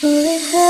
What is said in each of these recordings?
Holy hell.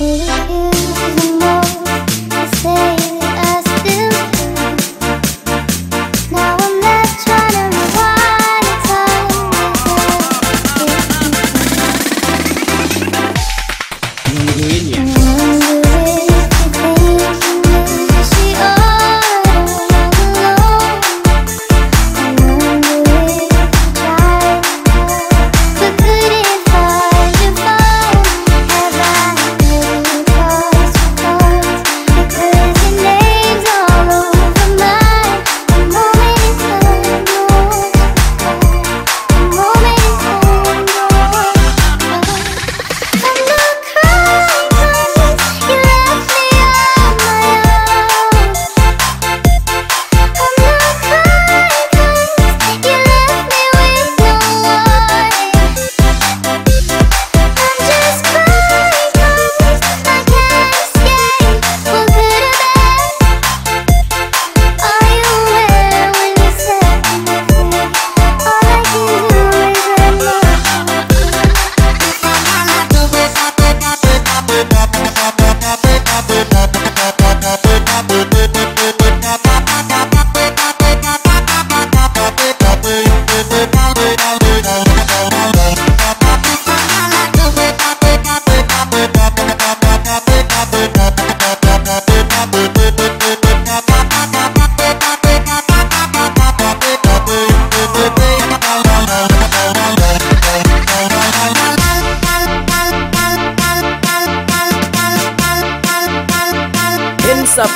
Oh.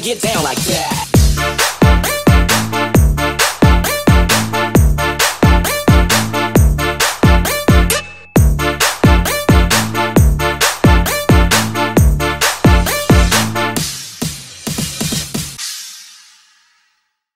Get down like that.